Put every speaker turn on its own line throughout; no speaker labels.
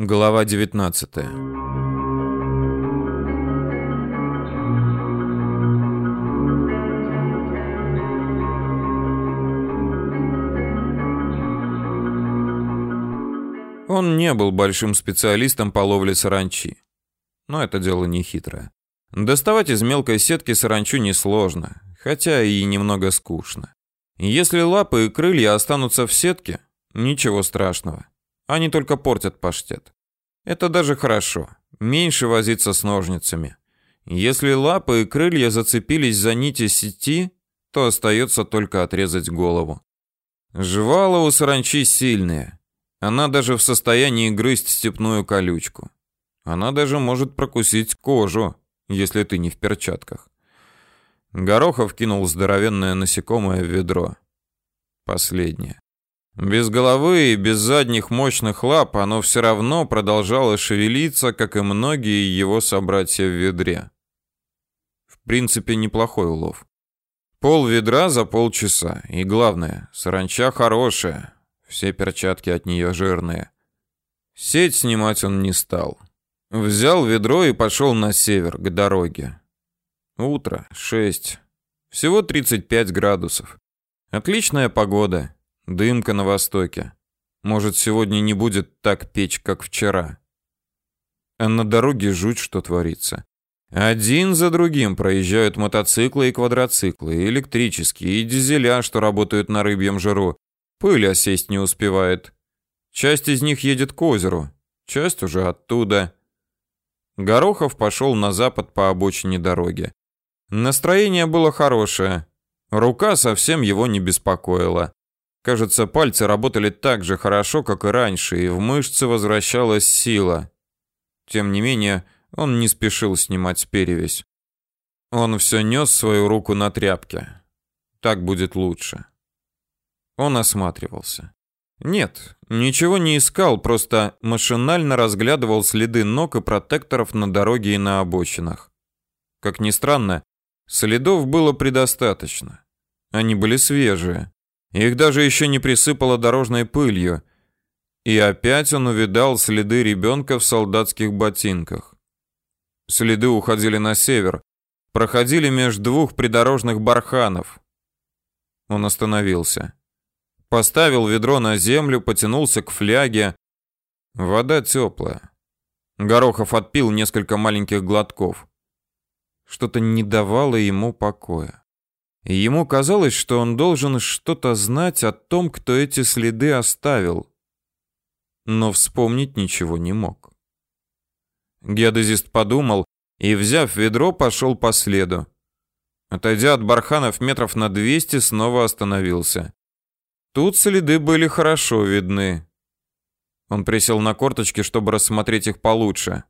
Глава 19. Он не был большим специалистом по ловле саранчи. Но это дело не хитрое. Доставать из мелкой сетки саранчу несложно, хотя и немного скучно. Если лапы и крылья останутся в сетке, ничего страшного. Они только портят паштет. Это даже хорошо. Меньше возиться с ножницами. Если лапы и крылья зацепились за нити сети, то остается только отрезать голову. Жвала у саранчи сильные. Она даже в состоянии грызть степную колючку. Она даже может прокусить кожу, если ты не в перчатках. Горохов кинул здоровенное насекомое в ведро. Последнее. Без головы и без задних мощных лап оно все равно продолжало шевелиться, как и многие его собратья в ведре. В принципе, неплохой улов. Пол ведра за полчаса. И главное, саранча хорошая. Все перчатки от нее жирные. Сеть снимать он не стал. Взял ведро и пошел на север, к дороге. Утро, 6. Всего 35 градусов. Отличная погода. Дымка на востоке. Может, сегодня не будет так печь, как вчера. А на дороге жуть, что творится. Один за другим проезжают мотоциклы и квадроциклы, и электрические, и дизеля, что работают на рыбьем жиру. Пыль осесть не успевает. Часть из них едет к озеру, часть уже оттуда. Горохов пошел на запад по обочине дороги. Настроение было хорошее. Рука совсем его не беспокоила. Кажется, пальцы работали так же хорошо, как и раньше, и в мышцы возвращалась сила. Тем не менее, он не спешил снимать перевязь. Он все нес свою руку на тряпке. Так будет лучше. Он осматривался. Нет, ничего не искал, просто машинально разглядывал следы ног и протекторов на дороге и на обочинах. Как ни странно, следов было предостаточно. Они были свежие. Их даже еще не присыпало дорожной пылью. И опять он увидал следы ребенка в солдатских ботинках. Следы уходили на север, проходили между двух придорожных барханов. Он остановился. Поставил ведро на землю, потянулся к фляге. Вода теплая. Горохов отпил несколько маленьких глотков. Что-то не давало ему покоя. Ему казалось, что он должен что-то знать о том, кто эти следы оставил. Но вспомнить ничего не мог. Геодезист подумал и, взяв ведро, пошел по следу. Отойдя от барханов метров на 200, снова остановился. Тут следы были хорошо видны. Он присел на корточки, чтобы рассмотреть их получше.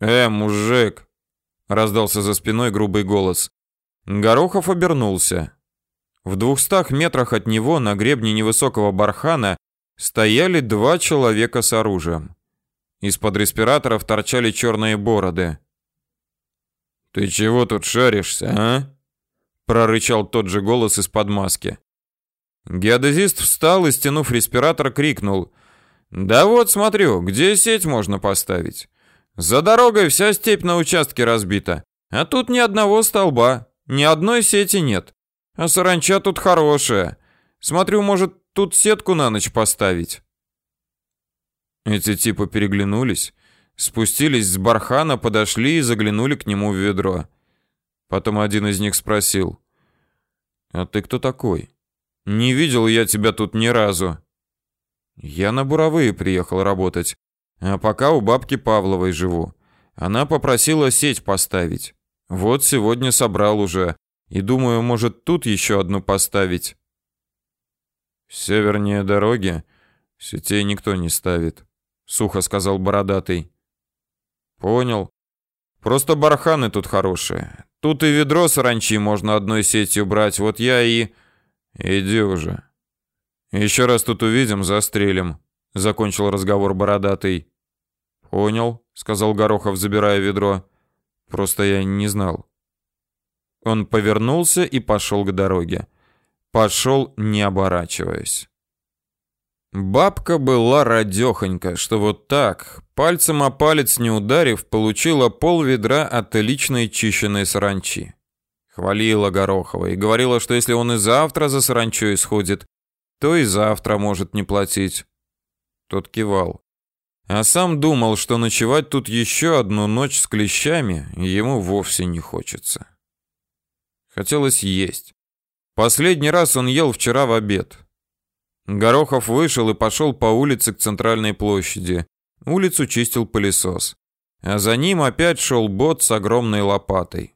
«Э, мужик!» — раздался за спиной грубый голос. Горохов обернулся. В двухстах метрах от него на гребне невысокого бархана стояли два человека с оружием. Из-под респираторов торчали черные бороды. «Ты чего тут шаришься, а?» прорычал тот же голос из-под маски. Геодезист встал и, стянув респиратор, крикнул. «Да вот, смотрю, где сеть можно поставить? За дорогой вся степь на участке разбита, а тут ни одного столба. Ни одной сети нет. А саранча тут хорошая. Смотрю, может, тут сетку на ночь поставить. Эти типы переглянулись, спустились с бархана, подошли и заглянули к нему в ведро. Потом один из них спросил: "А ты кто такой? Не видел я тебя тут ни разу". "Я на буровые приехал работать, а пока у бабки Павловой живу. Она попросила сеть поставить. Вот сегодня собрал уже. И думаю, может, тут еще одну поставить. Севернее дороги сетей никто не ставит, сухо сказал бородатый. Понял. Просто барханы тут хорошие. Тут и ведро саранчи можно одной сетью брать. Вот я и иди уже. Еще раз тут увидим, застрелим, закончил разговор бородатый. Понял, сказал Горохов, забирая ведро. Просто я не знал. Он повернулся и пошел к дороге. Пошел, не оборачиваясь. Бабка была радехонька, что вот так, пальцем о палец не ударив, получила пол ведра отличной чищенной саранчи. Хвалила Горохова и говорила, что если он и завтра за саранчой сходит, то и завтра может не платить. Тот кивал. А сам думал, что ночевать тут еще одну ночь с клещами ему вовсе не хочется. Хотелось есть. Последний раз он ел вчера в обед. Горохов вышел и пошел по улице к центральной площади. Улицу чистил пылесос. А за ним опять шел бот с огромной лопатой.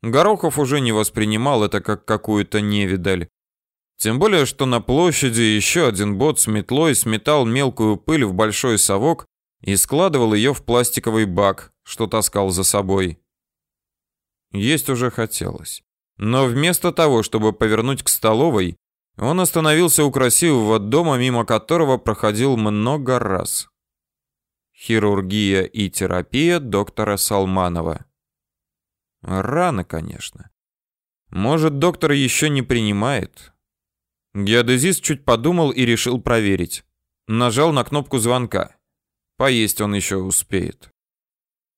Горохов уже не воспринимал это как какую-то невидаль. Тем более, что на площади еще один бот с метлой сметал мелкую пыль в большой совок и складывал ее в пластиковый бак, что таскал за собой. Есть уже хотелось. Но вместо того, чтобы повернуть к столовой, он остановился у красивого дома, мимо которого проходил много раз. Хирургия и терапия доктора Салманова. Рано, конечно. Может, доктор еще не принимает. Геодезист чуть подумал и решил проверить. Нажал на кнопку звонка. Поесть он еще успеет.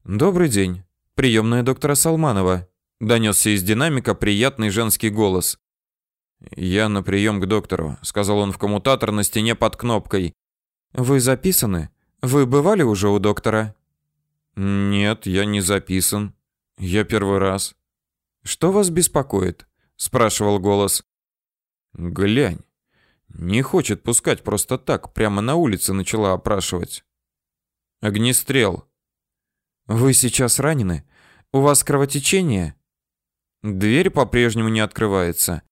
Добрый день. Приемная доктора Салманова. Донесся из динамика приятный женский голос. «Я на прием к доктору», — сказал он в коммутатор на стене под кнопкой. «Вы записаны? Вы бывали уже у доктора?» «Нет, я не записан. Я первый раз». «Что вас беспокоит?» — спрашивал голос. «Глянь. Не хочет пускать просто так, прямо на улице начала опрашивать». «Огнестрел». «Вы сейчас ранены? У вас кровотечение?» Дверь по-прежнему не открывается.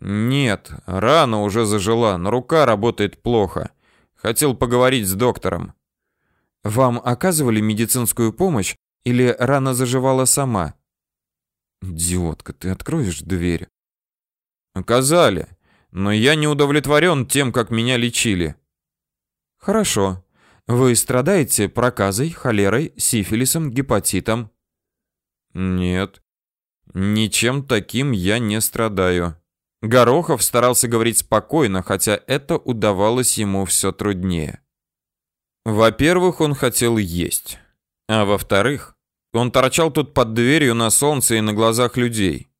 Нет, рана уже зажила, но рука работает плохо. Хотел поговорить с доктором. Вам оказывали медицинскую помощь или рана заживала сама? Идиотка, ты откроешь дверь? Оказали, но я не удовлетворен тем, как меня лечили. Хорошо. Вы страдаете проказой, холерой, сифилисом, гепатитом? Нет. Ничем таким я не страдаю. Горохов старался говорить спокойно, хотя это удавалось ему все труднее. Во-первых, он хотел есть. А во-вторых, он торчал тут под дверью на солнце и на глазах людей.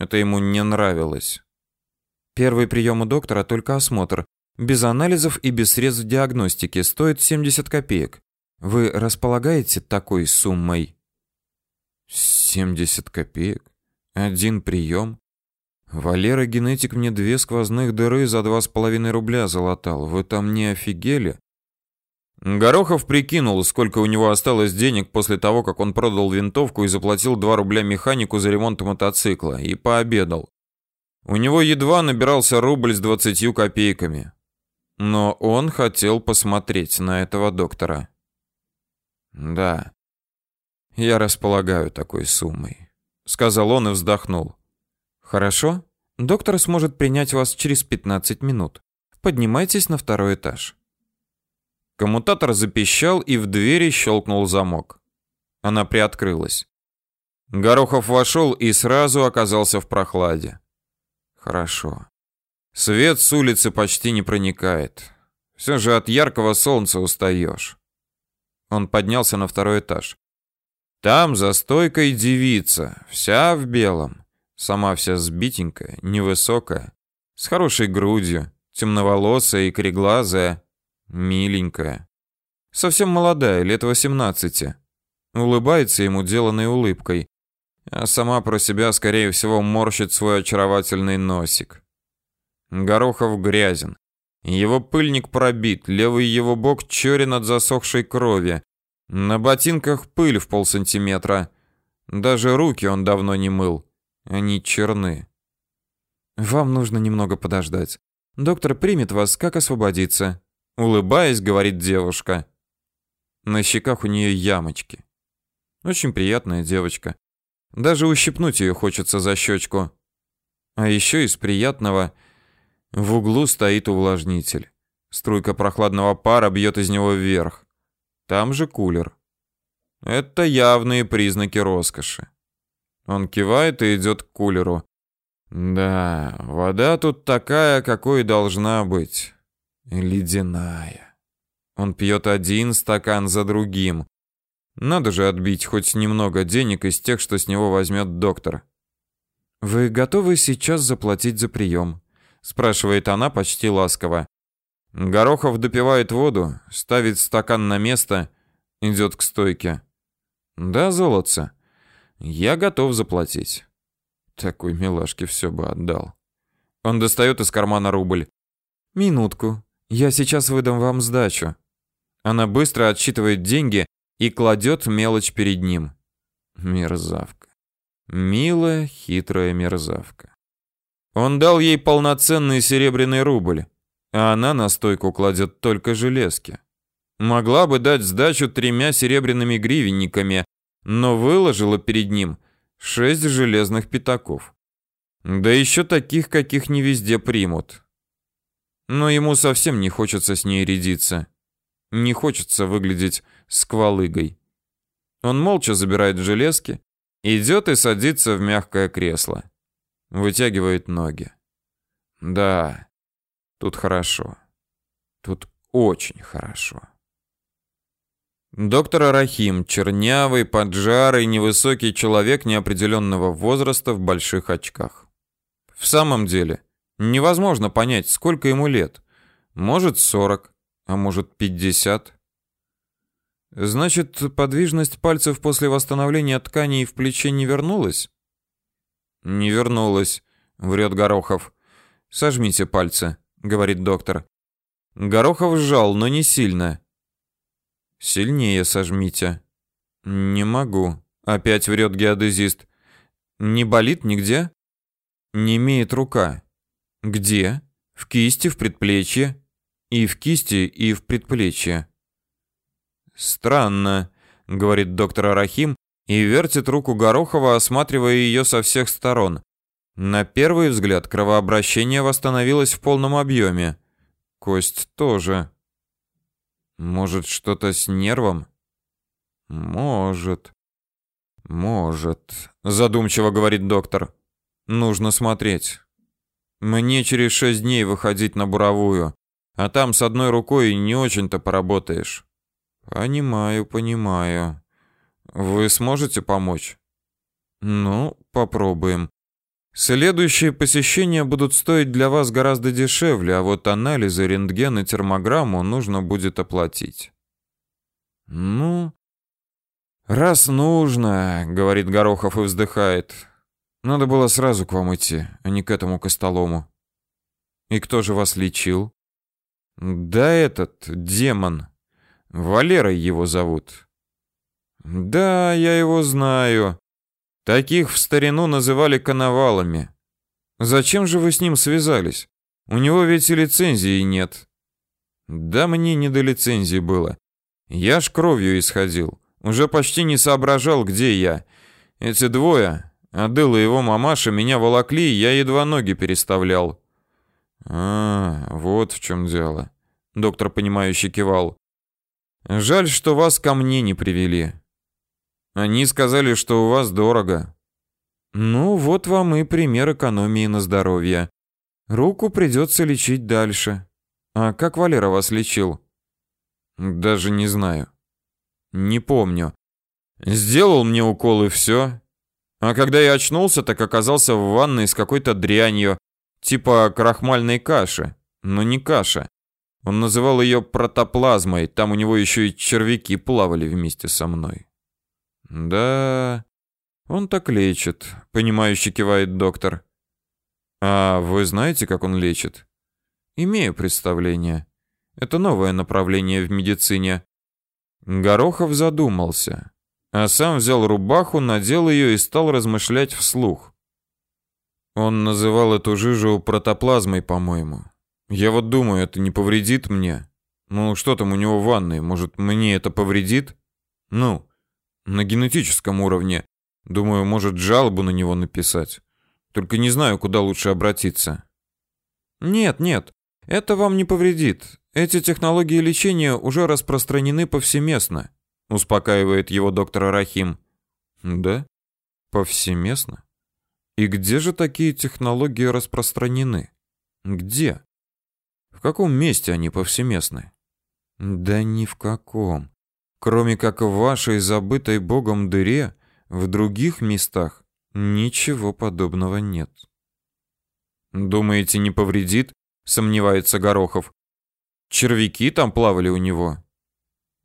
Это ему не нравилось. Первый прием у доктора только осмотр. Без анализов и без средств диагностики. Стоит 70 копеек. Вы располагаете такой суммой? 70 копеек? Один прием? Валера генетик мне две сквозных дыры за два с половиной рубля залатал. Вы там не офигели? Горохов прикинул, сколько у него осталось денег после того, как он продал винтовку и заплатил 2 рубля механику за ремонт мотоцикла, и пообедал. У него едва набирался рубль с двадцатью копейками. Но он хотел посмотреть на этого доктора. Да. Я располагаю такой суммой, сказал он и вздохнул. Хорошо. Доктор сможет принять вас через 15 минут. Поднимайтесь на второй этаж. Коммутатор запищал, и в двери щелкнул замок. Она приоткрылась. Горохов вошел и сразу оказался в прохладе. Хорошо. Свет с улицы почти не проникает. Все же от яркого солнца устаешь. Он поднялся на второй этаж. Там за стойкой девица, вся в белом. Сама вся сбитенькая, невысокая, с хорошей грудью, темноволосая и кореглазая, миленькая. Совсем молодая, лет 18. Улыбается ему деланной улыбкой, а сама про себя, скорее всего, морщит свой очаровательный носик. Горохов грязен. Его пыльник пробит, левый его бок черен от засохшей крови. На ботинках пыль в полсантиметра. Даже руки он давно не мыл. Они черны. Вам нужно немного подождать. Доктор примет вас, как освободиться. Улыбаясь, говорит девушка. На щеках у нее ямочки. Очень приятная девочка. Даже ущипнуть ее хочется за щечку. А еще из приятного в углу стоит увлажнитель. Струйка прохладного пара бьет из него вверх. Там же кулер. Это явные признаки роскоши. Он кивает и идет к кулеру. Да, вода тут такая, какой должна быть. Ледяная. Он пьет один стакан за другим. Надо же отбить хоть немного денег из тех, что с него возьмет доктор. Вы готовы сейчас заплатить за прием? спрашивает она почти ласково. Горохов допивает воду, ставит стакан на место, идет к стойке. Да, золотце. Я готов заплатить. Такой милашке все бы отдал. Он достает из кармана рубль. Минутку. Я сейчас выдам вам сдачу. Она быстро отсчитывает деньги и кладет мелочь перед ним. Мерзавка. Милая, хитрая мерзавка. Он дал ей полноценный серебряный рубль, а она на стойку кладет только железки. Могла бы дать сдачу тремя серебряными гривенниками, но выложила перед ним шесть железных пятаков. Да еще таких, каких не везде примут. Но ему совсем не хочется с ней рядиться. Не хочется выглядеть сквалыгой. Он молча забирает железки, идет и садится в мягкое кресло. Вытягивает ноги. Да, тут хорошо. Тут очень хорошо. Доктор Арахим, чернявый, поджарый, невысокий человек неопределенного возраста в больших очках. В самом деле, невозможно понять, сколько ему лет. Может, 40, а может, 50. Значит, подвижность пальцев после восстановления тканей в плече не вернулась? Не вернулась, врет Горохов. Сожмите пальцы, говорит доктор. Горохов сжал, но не сильно. Сильнее сожмите. Не могу, опять врет геодезист. Не болит нигде? Не имеет рука. Где? В кисти, в предплечье. И в кисти, и в предплечье. Странно, говорит доктор Арахим и вертит руку Горохова, осматривая ее со всех сторон. На первый взгляд кровообращение восстановилось в полном объеме. Кость тоже. Может, что-то с нервом? Может. Может, задумчиво говорит доктор. Нужно смотреть. Мне через шесть дней выходить на буровую, а там с одной рукой не очень-то поработаешь. Понимаю, понимаю. Вы сможете помочь? Ну, попробуем. Следующие посещения будут стоить для вас гораздо дешевле, а вот анализы, рентген и термограмму нужно будет оплатить. Ну, раз нужно, говорит Горохов и вздыхает. Надо было сразу к вам идти, а не к этому костолому. И кто же вас лечил? Да этот демон. Валерой его зовут. Да, я его знаю. Таких в старину называли коновалами. Зачем же вы с ним связались? У него ведь и лицензии нет. Да мне не до лицензии было. Я ж кровью исходил. Уже почти не соображал, где я. Эти двое, Адыл и его мамаша, меня волокли, я едва ноги переставлял. А, вот в чем дело. Доктор понимающе кивал. Жаль, что вас ко мне не привели. Они сказали, что у вас дорого. Ну, вот вам и пример экономии на здоровье. Руку придется лечить дальше. А как Валера вас лечил? Даже не знаю. Не помню. Сделал мне укол и все. А когда я очнулся, так оказался в ванной с какой-то дрянью, типа крахмальной каши, но не каша. Он называл ее протоплазмой, там у него еще и червяки плавали вместе со мной. Да, он так лечит, понимающе кивает доктор. А вы знаете, как он лечит? Имею представление. Это новое направление в медицине. Горохов задумался, а сам взял рубаху, надел ее и стал размышлять вслух. Он называл эту жижу протоплазмой, по-моему. Я вот думаю, это не повредит мне. Ну, что там у него в ванной? Может, мне это повредит? Ну, на генетическом уровне. Думаю, может, жалобу на него написать. Только не знаю, куда лучше обратиться. Нет, нет, это вам не повредит. Эти технологии лечения уже распространены повсеместно, успокаивает его доктор Рахим. Да? Повсеместно? И где же такие технологии распространены? Где? Каком месте они повсеместны? Да ни в каком. Кроме как в вашей забытой богом дыре, в других местах ничего подобного нет. Думаете, не повредит? Сомневается Горохов. Червяки там плавали у него.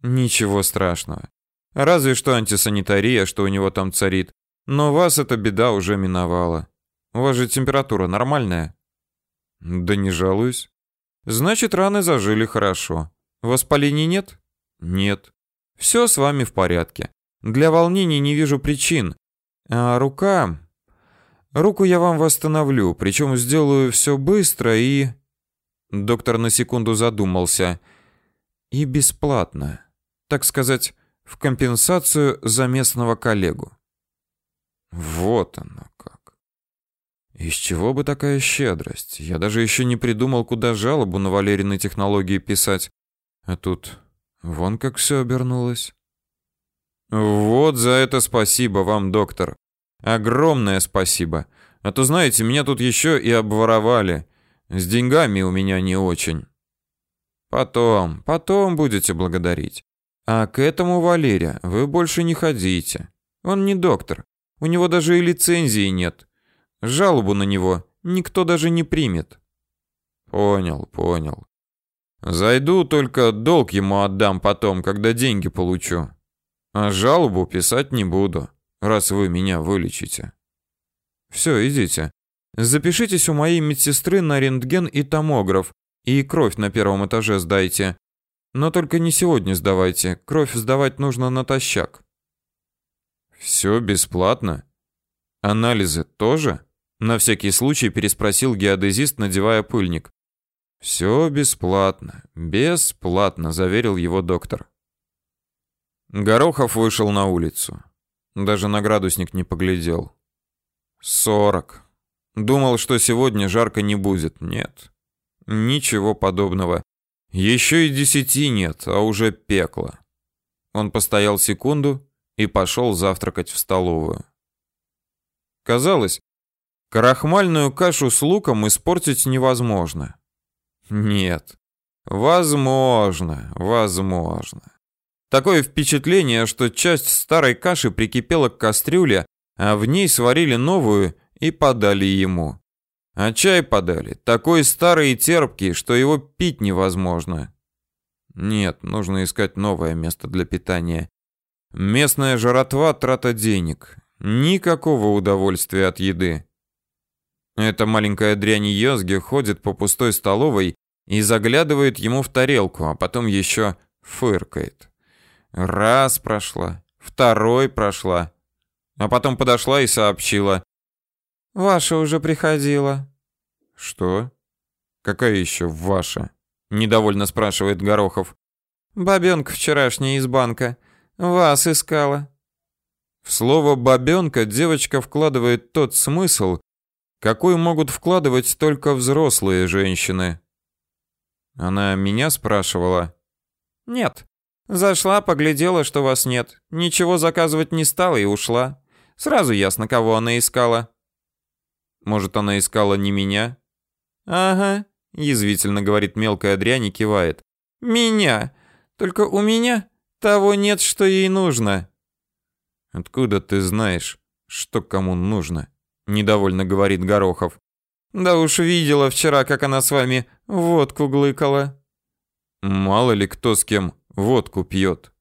Ничего страшного. Разве что антисанитария, что у него там царит. Но вас эта беда уже миновала. У вас же температура нормальная. Да не жалуюсь. Значит, раны зажили хорошо. Воспалений нет? Нет. Все с вами в порядке. Для волнений не вижу причин. А рука... Руку я вам восстановлю, причем сделаю все быстро и... Доктор на секунду задумался. И бесплатно. Так сказать, в компенсацию за местного коллегу. Вот оно. Из чего бы такая щедрость? Я даже еще не придумал, куда жалобу на Валерины технологии писать. А тут вон как все обернулось. Вот за это спасибо вам, доктор. Огромное спасибо. А то, знаете, меня тут еще и обворовали. С деньгами у меня не очень. Потом, потом будете благодарить. А к этому Валерия вы больше не ходите. Он не доктор. У него даже и лицензии нет. Жалобу на него никто даже не примет. Понял, понял. Зайду, только долг ему отдам потом, когда деньги получу. А жалобу писать не буду, раз вы меня вылечите. Все, идите. Запишитесь у моей медсестры на рентген и томограф, и кровь на первом этаже сдайте. Но только не сегодня сдавайте, кровь сдавать нужно натощак. Все бесплатно? Анализы тоже? На всякий случай переспросил геодезист, надевая пыльник. Все бесплатно, бесплатно, заверил его доктор. Горохов вышел на улицу. Даже на градусник не поглядел. Сорок. Думал, что сегодня жарко не будет. Нет. Ничего подобного. Еще и десяти нет, а уже пекло. Он постоял секунду и пошел завтракать в столовую. Казалось, крахмальную кашу с луком испортить невозможно. Нет. Возможно, возможно. Такое впечатление, что часть старой каши прикипела к кастрюле, а в ней сварили новую и подали ему. А чай подали, такой старый и терпкий, что его пить невозможно. Нет, нужно искать новое место для питания. Местная жратва трата денег. Никакого удовольствия от еды. Эта маленькая дрянь Йозги ходит по пустой столовой и заглядывает ему в тарелку, а потом еще фыркает. Раз прошла, второй прошла, а потом подошла и сообщила. «Ваша уже приходила». «Что? Какая еще ваша?» Недовольно спрашивает Горохов. «Бабенка вчерашняя из банка. Вас искала». В слово «бабенка» девочка вкладывает тот смысл, какой могут вкладывать только взрослые женщины. Она меня спрашивала? Нет. Зашла, поглядела, что вас нет. Ничего заказывать не стала и ушла. Сразу ясно, кого она искала. Может, она искала не меня? Ага, язвительно говорит мелкая дрянь и кивает. Меня. Только у меня того нет, что ей нужно. Откуда ты знаешь, что кому нужно? Недовольно говорит Горохов. Да уж видела вчера, как она с вами водку глыкала. Мало ли кто с кем водку пьет.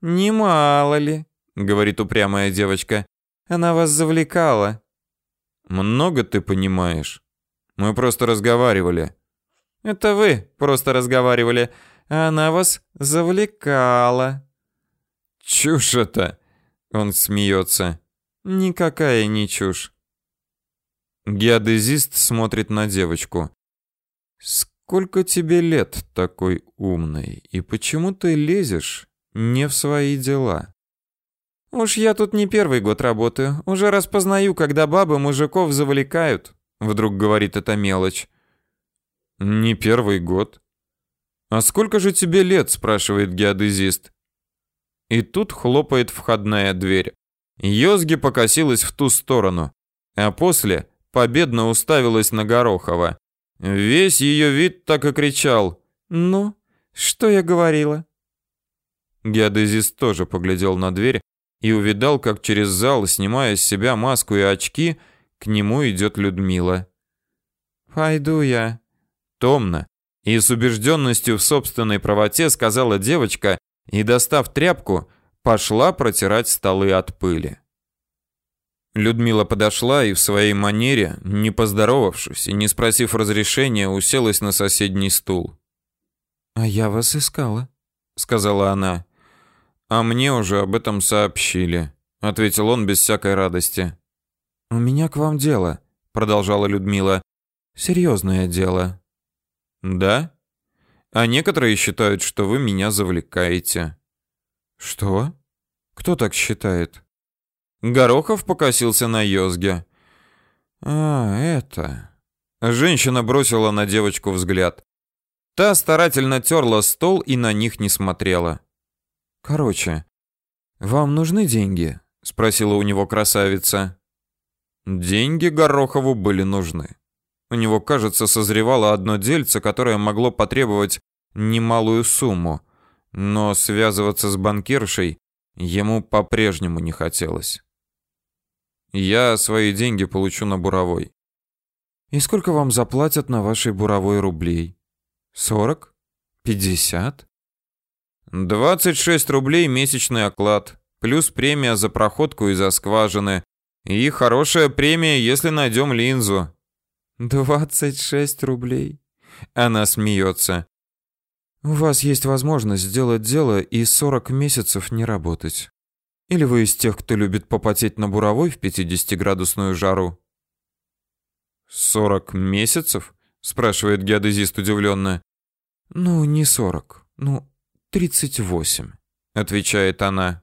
Не мало ли, говорит упрямая девочка. Она вас завлекала. Много ты понимаешь. Мы просто разговаривали. Это вы просто разговаривали, а она вас завлекала. Чушь это. Он смеется. Никакая не чушь. Геодезист смотрит на девочку. Сколько тебе лет такой умной, и почему ты лезешь не в свои дела? Уж я тут не первый год работаю, уже распознаю, когда бабы мужиков завлекают, вдруг говорит эта мелочь. Не первый год. А сколько же тебе лет, спрашивает геодезист. И тут хлопает входная дверь. Йозги покосилась в ту сторону, а после победно уставилась на Горохова. Весь ее вид так и кричал.
«Ну, что я говорила?»
Геодезист тоже поглядел на дверь и увидал, как через зал, снимая с себя маску и очки, к нему идет Людмила.
«Пойду я».
Томно и с убежденностью в собственной правоте сказала девочка и, достав тряпку, пошла протирать столы от пыли. Людмила подошла и в своей манере, не поздоровавшись и не спросив разрешения, уселась на соседний стул.
«А я вас искала», —
сказала она. «А мне уже об этом сообщили», — ответил он без всякой радости.
«У меня к вам дело», — продолжала Людмила. «Серьезное дело».
«Да? А некоторые считают, что вы меня завлекаете».
«Что? Кто так считает?»
Горохов покосился на Йозге.
«А, это...»
Женщина бросила на девочку взгляд. Та старательно терла стол и на них не смотрела.
«Короче, вам нужны деньги?» — спросила у него красавица.
Деньги Горохову были нужны. У него, кажется, созревало одно дельце, которое могло потребовать немалую сумму, но связываться с банкиршей ему по-прежнему не хотелось. Я свои деньги получу на буровой.
И сколько вам заплатят на вашей буровой рублей? Сорок? Пятьдесят?
Двадцать шесть рублей месячный оклад, плюс премия за проходку и за скважины, и хорошая премия, если найдем линзу.
Двадцать шесть рублей.
Она смеется.
У вас есть возможность сделать дело и сорок месяцев не работать. Или вы из тех, кто любит попотеть на буровой в 50-градусную жару?
«Сорок месяцев?» — спрашивает геодезист удивленно.
«Ну, не сорок. Ну, тридцать восемь», — отвечает она.